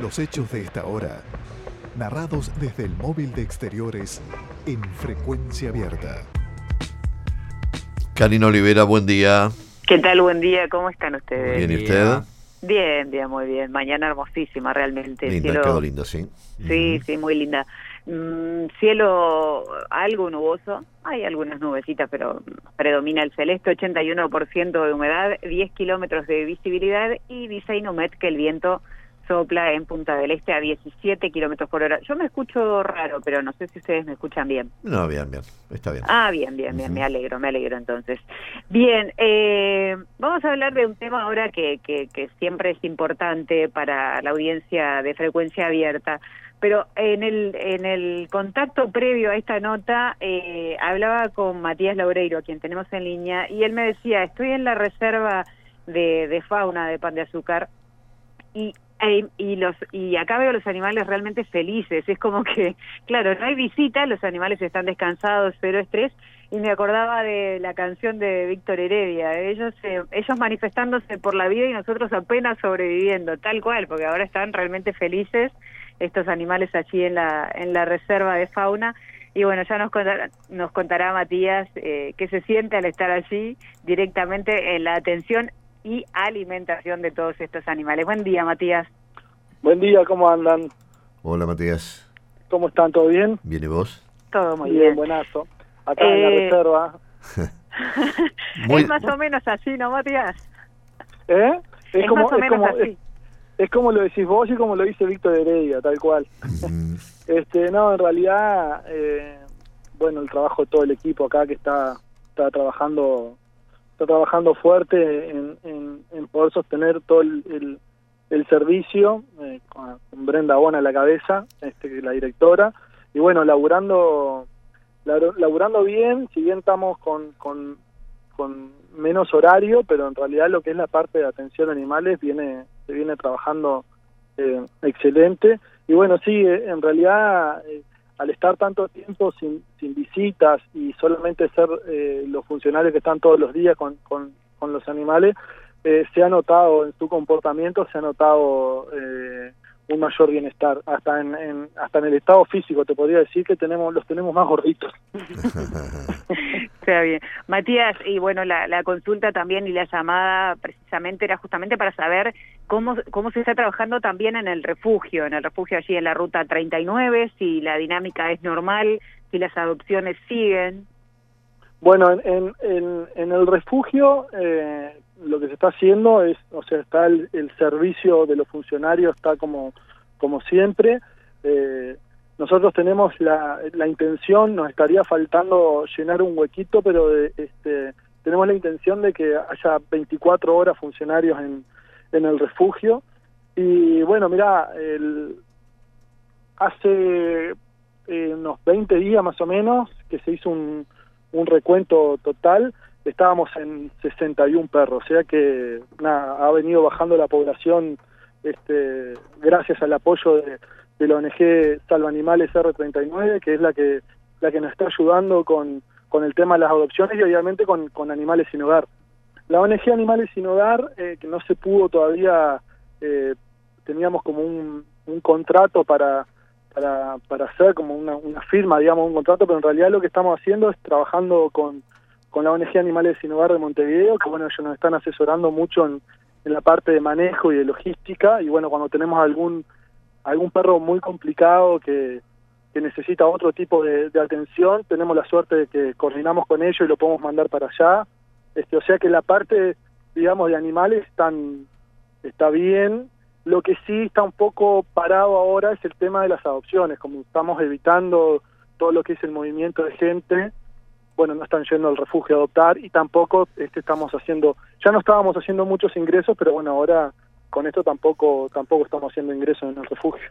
Los hechos de esta hora, narrados desde el móvil de exteriores en frecuencia abierta. Karina Olivera, buen día. ¿Qué tal? Buen día, ¿cómo están ustedes? Bien, ¿y usted? Bien, bien, muy bien. Mañana hermosísima, realmente. Linda, cielo... quedó linda, sí. Sí, sí, muy linda. Mm, cielo algo nuboso, hay algunas nubecitas, pero predomina el celeste, 81% de humedad, 10 kilómetros de visibilidad y dice Inumet que el viento sopla en Punta del Este a 17 kilómetros por hora. Yo me escucho raro, pero no sé si ustedes me escuchan bien. No, bien, bien, está bien. Ah, bien, bien, bien, me alegro, me alegro entonces. Bien, eh, vamos a hablar de un tema ahora que, que, que siempre es importante para la audiencia de frecuencia abierta. Pero en el, en el contacto previo a esta nota, eh, hablaba con Matías Laureiro, a quien tenemos en línea, y él me decía, estoy en la reserva de, de fauna de pan de azúcar y e, y los y acá veo los animales realmente felices. Es como que claro no hay visita los animales están descansados cero estrés y me acordaba de la canción de Víctor Heredia ellos eh, ellos manifestándose por la vida y nosotros apenas sobreviviendo tal cual porque ahora están realmente felices estos animales allí en la en la reserva de fauna. Y bueno, ya nos contará, nos contará Matías eh, qué se siente al estar allí directamente en la atención y alimentación de todos estos animales. Buen día, Matías. Buen día, ¿cómo andan? Hola, Matías. ¿Cómo están? ¿Todo bien? ¿Bien y vos? Todo muy bien. bien. buenazo. Acá en la Eh, reserva. Muy- Es más o menos así, ¿no, Matías? ¿Eh? Es, como, más o es, menos como, así. es, es como lo decís vos y como lo dice Víctor Heredia, tal cual. Mm, Este, no, en realidad, eh, bueno, el trabajo de todo el equipo acá que está, está trabajando está trabajando fuerte en, en, poder sostener todo el, el, el servicio, eh, con, Brenda Bona a la cabeza, este, la directora, y bueno, laburando, labur- laburando bien, si bien estamos con, con, con menos horario, pero en realidad lo que es la parte de atención a animales viene, se viene trabajando eh, excelente. Y bueno, sí, eh, en realidad eh, al estar tanto tiempo sin, sin visitas y solamente ser eh, los funcionarios que están todos los días con, con, los animales, eh, se ha notado en su comportamiento, se ha notado eh, un mayor bienestar. Hasta en, hasta en el estado físico te podría decir que tenemos los tenemos más gorditos. Está bien. Matías, y bueno, la, la consulta también y la llamada precisamente era justamente para saber cómo, cómo se está trabajando también en el refugio, en el refugio allí en la ruta 39, si la dinámica es normal, si las adopciones siguen. Bueno, en, en, en, el refugio eh, lo que se está haciendo es, o sea, está el, el servicio de los funcionarios, está como, como siempre. Eh, nosotros tenemos la, la intención, nos estaría faltando llenar un huequito, pero de, este, tenemos la intención de que haya 24 horas funcionarios en, en el refugio. Y bueno, mira, hace eh, unos 20 días más o menos que se hizo un, un recuento total, estábamos en 61 perros, o sea que ha venido bajando la población este, gracias al apoyo de, de la ONG Salva Animales R39, que es la que la que nos está ayudando con, con el tema de las adopciones y obviamente con, con Animales Sin Hogar. La ONG Animales Sin Hogar, eh, que no se pudo todavía, eh, teníamos como un contrato para, para, para hacer como una, una firma, digamos, un contrato, pero en realidad lo que estamos haciendo es trabajando con, con la ONG Animales Sin Hogar de Montevideo, que bueno, ellos nos están asesorando mucho en, en la parte de manejo y de logística, y bueno, cuando tenemos algún algún perro muy complicado que, que necesita otro tipo de, de atención, tenemos la suerte de que coordinamos con ellos y lo podemos mandar para allá. Este, o sea que la parte, digamos, de animales están, está bien. Lo que sí está un poco parado ahora es el tema de las adopciones, como estamos evitando todo lo que es el movimiento de gente, bueno, no están yendo al refugio a adoptar y tampoco este, estamos haciendo, ya no estábamos haciendo muchos ingresos, pero bueno, ahora con esto tampoco tampoco estamos haciendo ingresos en el refugio.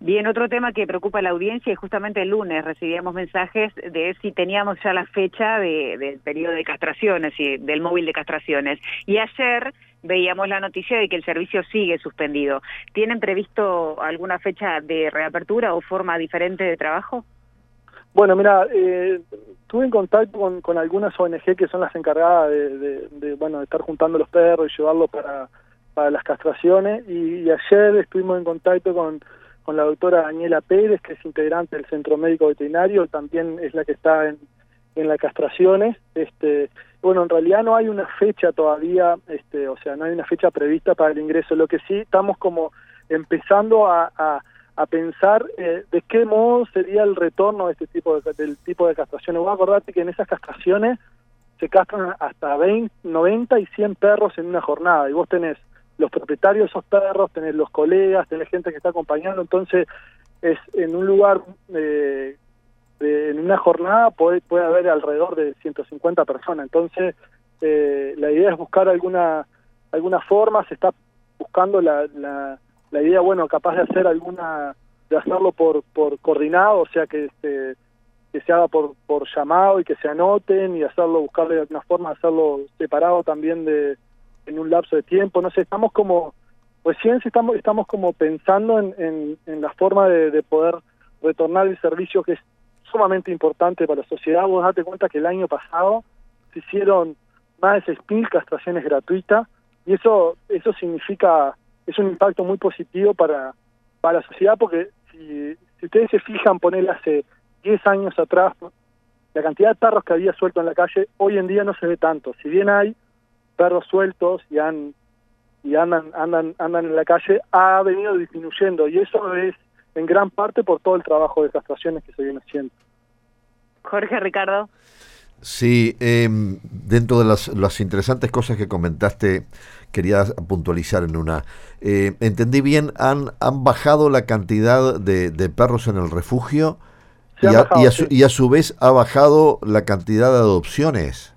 Bien, otro tema que preocupa a la audiencia y justamente el lunes recibíamos mensajes de si teníamos ya la fecha de, del periodo de castraciones y del móvil de castraciones. Y ayer veíamos la noticia de que el servicio sigue suspendido. ¿Tienen previsto alguna fecha de reapertura o forma diferente de trabajo? Bueno, mira, eh, estuve en contacto con, con algunas ONG que son las encargadas de, bueno de estar juntando los perros y llevarlos para para las castraciones y, ayer estuvimos en contacto con, con la doctora Daniela Pérez, que es integrante del Centro Médico Veterinario, también es la que está en, en las castraciones. Este, bueno, en realidad no hay una fecha todavía, este, o sea, no hay una fecha prevista para el ingreso. Lo que sí estamos como empezando a, a, pensar eh, de qué modo sería el retorno de este tipo de, del tipo de castraciones. Voy a acordarte que en esas castraciones se castran hasta 20, 90 y 100 perros en una jornada y vos tenés los propietarios de esos perros, tenés los colegas, tenés gente que está acompañando, entonces es en un lugar, eh, en una jornada puede, puede haber alrededor de 150 personas, entonces eh, la idea es buscar alguna alguna forma, se está buscando la, la, la idea, bueno, capaz de hacer alguna, de hacerlo por, por coordinado, o sea que este, que se haga por, por llamado y que se anoten y hacerlo, buscarle alguna forma de hacerlo separado también de en un lapso de tiempo, no sé, estamos como, recién estamos, estamos como pensando en, en, la forma de, poder retornar el servicio que es sumamente importante para la sociedad. Vos date cuenta que el año pasado se hicieron más de 6.000 castraciones gratuitas y eso eso significa, es un impacto muy positivo para, para la sociedad porque si, si ustedes se fijan, ponerle hace 10 años atrás, la cantidad de perros que había suelto en la calle, hoy en día no se ve tanto. Si bien hay perros sueltos y han y andan andan andan en la calle, ha venido disminuyendo y eso es en gran parte por todo el trabajo de castraciones que se viene haciendo. Jorge Ricardo. Sí, em, dentro de las, las, interesantes cosas que comentaste, quería puntualizar en una. Eh, ¿Entendí bien? ¿Han, ¿Han bajado la cantidad de, de perros en el refugio? y, a, su, vez ha bajado la cantidad de adopciones.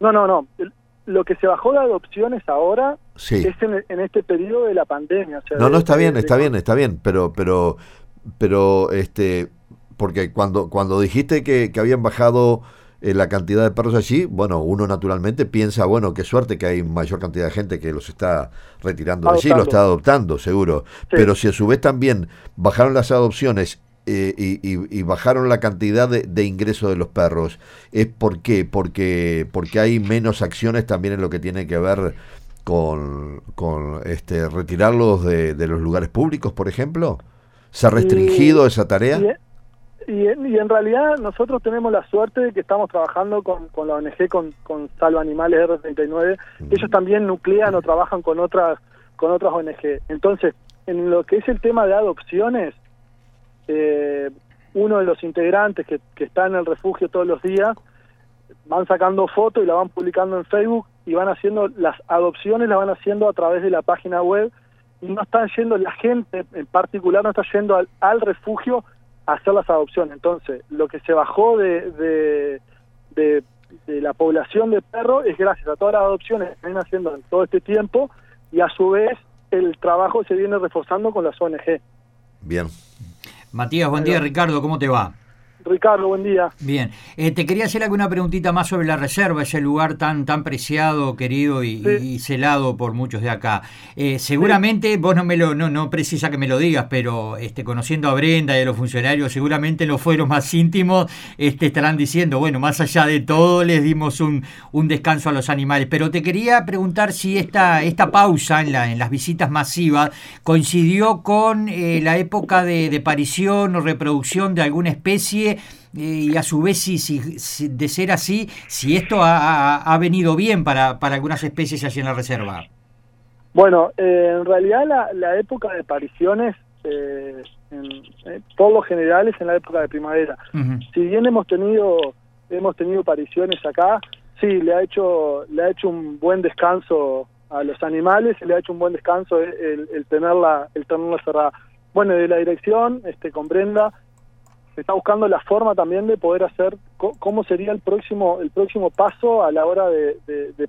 No, no, no. Lo que se bajó de adopciones ahora es en, este periodo de la pandemia. no, no está bien, está bien, está bien, pero, pero, pero, este, porque cuando, cuando dijiste que, habían bajado eh, la cantidad de perros allí, bueno, uno naturalmente piensa, bueno, qué suerte que hay mayor cantidad de gente que los está retirando de allí, lo está adoptando, seguro. Pero si a su vez también bajaron las adopciones eh, y, bajaron la cantidad de, de ingreso de los perros. ¿Es por qué? Porque, porque hay menos acciones también en lo que tiene que ver con, con este, retirarlos de, los lugares públicos, por ejemplo. ¿Se ha restringido esa tarea? Y, en realidad nosotros tenemos la suerte de que estamos trabajando con, con la ONG, con, con Salva Animales R39. Ellos también nuclean o trabajan con otras, con otras ONG. Entonces, en lo que es el tema de adopciones, eh, uno de los integrantes que, que está en el refugio todos los días van sacando fotos y la van publicando en Facebook y van haciendo las adopciones, las van haciendo a través de la página web y no están yendo, la gente en particular no está yendo al, al refugio a hacer las adopciones. Entonces, lo que se bajó de, de, de, de la población de perros es gracias a todas las adopciones que vienen haciendo en todo este tiempo y a su vez el trabajo se viene reforzando con las ONG. Bien, Matías, buen día. Ricardo, ¿cómo te va? Ricardo, buen día. Bien, eh, te quería hacer alguna preguntita más sobre la reserva, ese lugar tan tan preciado, querido y, celado por muchos de acá. Eh, seguramente vos no me lo no no precisa que me lo digas, pero este conociendo a Brenda y a los funcionarios, seguramente los fueros más íntimos este, estarán diciendo, bueno, más allá de todo les dimos un, un descanso a los animales. Pero te quería preguntar si esta esta pausa en la en las visitas masivas coincidió con eh, la época de, de aparición o reproducción de alguna especie y a su vez, si, si, de ser así, si esto ha, venido bien para, para algunas especies allí en la reserva. Bueno, eh, en realidad la, la, época de apariciones, eh, en, eh, todos los generales en la época de primavera. Si bien hemos tenido hemos tenido apariciones acá, sí, le ha hecho le ha hecho un buen descanso a los animales, le ha hecho un buen descanso el, el tenerla el tenerla cerrada. Bueno, de la dirección, este con Brenda, está buscando la forma también de poder hacer cómo sería el próximo el próximo paso a la hora de,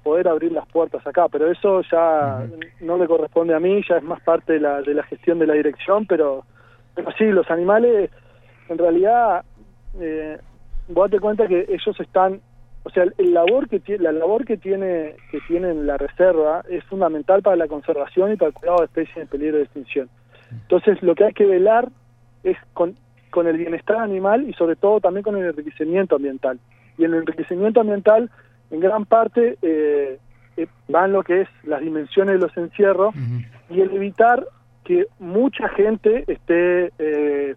poder abrir las puertas acá. Pero eso ya no le corresponde a mí ya es más parte de la, de la gestión de la dirección pero pero sí los animales en realidad eh, vos te cuenta que ellos están o sea el, labor que tiene la labor que tiene que tienen la reserva es fundamental para la conservación y para el cuidado de especies en peligro de extinción. Entonces lo que hay que velar es con con el bienestar animal y sobre todo también con el enriquecimiento ambiental. Y el enriquecimiento ambiental, en gran parte, eh, eh, van lo que es las dimensiones de los encierros y el evitar que mucha gente esté eh,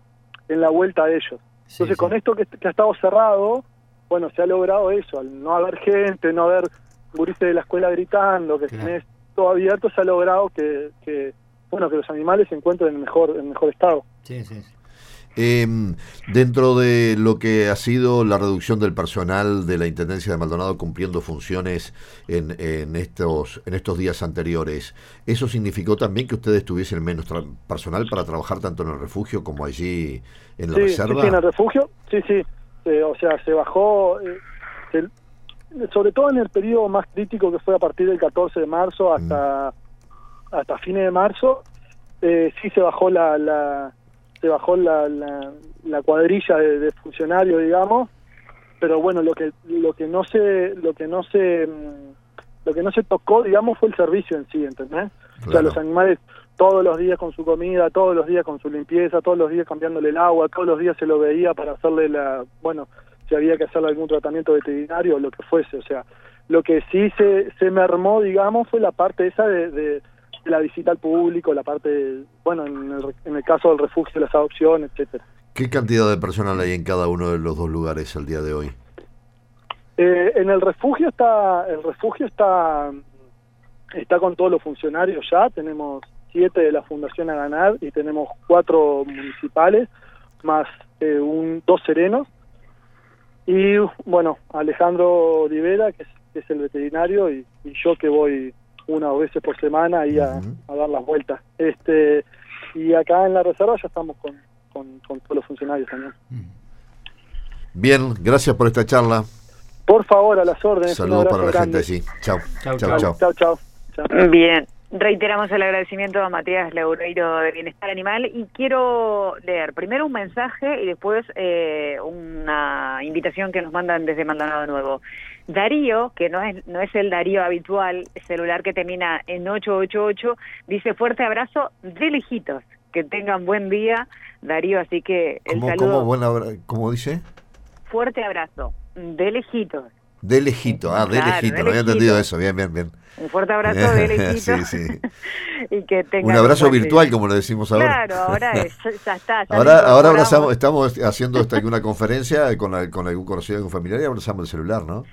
en la vuelta de ellos. Entonces, con esto que, ha estado cerrado, bueno, se ha logrado eso, al no haber gente, no haber gurises de la escuela gritando, que tenés todo abierto, se ha logrado que, que, bueno, que los animales se encuentren en mejor, en mejor estado. Sí, sí, sí. Em, dentro de lo que ha sido la reducción del personal de la Intendencia de Maldonado cumpliendo funciones en, en, estos, en estos días anteriores, ¿eso significó también que ustedes tuviesen menos personal para trabajar tanto en el refugio como allí en la reserva? Sí, en el refugio, sí, sí. Eh, o sea, se bajó, eh, sobre todo en el periodo más crítico que fue a partir del 14 de marzo hasta, hasta fines de marzo, eh, sí se bajó la se bajó la, la, cuadrilla de, funcionarios, digamos, pero bueno, lo que lo que no se lo que no se mm, lo que no se tocó, digamos, fue el servicio en sí, ¿entendés? O sea, los animales todos los días con su comida, todos los días con su limpieza, todos los días cambiándole el agua, todos los días se lo veía para hacerle la, bueno, si había que hacerle algún tratamiento veterinario o lo que fuese, o sea, lo que sí se, se mermó, digamos, fue la parte esa de la visita al público, la parte, bueno, en el, en el caso del refugio, las adopciones, etcétera. ¿Qué cantidad de personal hay en cada uno de los dos lugares al día de hoy? Eh, en el refugio está, el refugio está, está con todos los funcionarios ya. Tenemos siete de la Fundación a ganar y tenemos cuatro municipales más eh, un dos serenos y bueno Alejandro Olivera que es, el veterinario y yo que voy una o veces por semana ahí a, dar las vueltas. Este y acá en la reserva ya estamos con, con, todos los funcionarios también. Bien, gracias por esta charla. Por favor, a las órdenes. Saludos para la gente allí. Chao. Chao, chao. Chao, chao. Bien. Reiteramos el agradecimiento a Matías Laureiro de Bienestar Animal y quiero leer primero un mensaje y después eh, una invitación que nos mandan desde Maldonado Nuevo. Darío, que no es, no es el Darío habitual, celular que termina en 888, dice fuerte abrazo de lejitos. Que tengan buen día, Darío, así que el ¿Cómo, saludo... ¿Cómo, dice? Fuerte abrazo, de lejitos. De lejito, ah, de lejito, no había entendido eso, bien, bien, bien. Un fuerte abrazo de lejito. sí, sí. y que tenga un abrazo virtual, como lo decimos ahora. Claro, ahora ya está. ahora ahora abrazamos, estamos haciendo hasta una conferencia con, con algún conocido, algún familiar y abrazamos el celular, ¿no?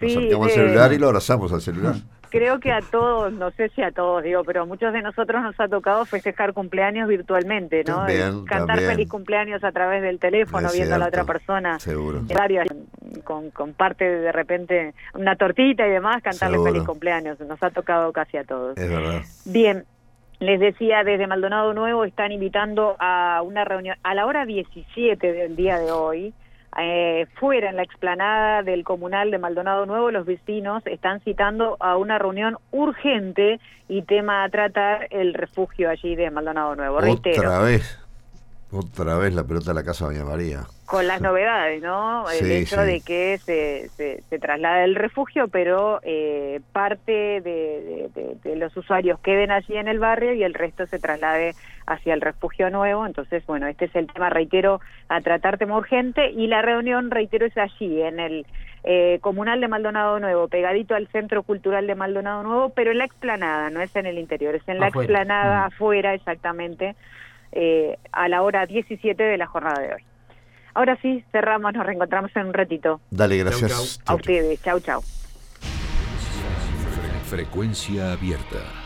Nos acercamos al celular y lo abrazamos al celular. Creo que a todos, no sé si a todos, digo, pero a muchos de nosotros nos ha tocado festejar cumpleaños virtualmente, ¿no? Cantar feliz cumpleaños a través del teléfono, viendo a la otra persona. Seguro. Con, con parte de repente una tortita y demás, cantarle feliz cumpleaños. Nos ha tocado casi a todos. Es verdad. Bien, les decía, desde Maldonado Nuevo están invitando a una reunión a la hora 17 del día de hoy eh, fuera en la explanada del comunal de Maldonado Nuevo, los vecinos están citando a una reunión urgente y tema a tratar el refugio allí de Maldonado Nuevo. Otra vez, otra vez la pelota de la casa de Doña María con las novedades, ¿no? El hecho de que se, se, se, traslada el refugio, pero eh, parte de, los usuarios queden allí en el barrio y el resto se traslade hacia el refugio nuevo. Entonces, bueno, este es el tema, reitero, a tratar tema urgente y la reunión, reitero, es allí, en el eh, comunal de Maldonado Nuevo, pegadito al Centro Cultural de Maldonado Nuevo, pero en la explanada, no es en el interior, es en la explanada mm. afuera exactamente, eh, a la hora 17 de la jornada de hoy. Ahora sí, cerramos, nos reencontramos en un ratito. Dale, gracias. A ustedes, chau, chau. Frecuencia abierta.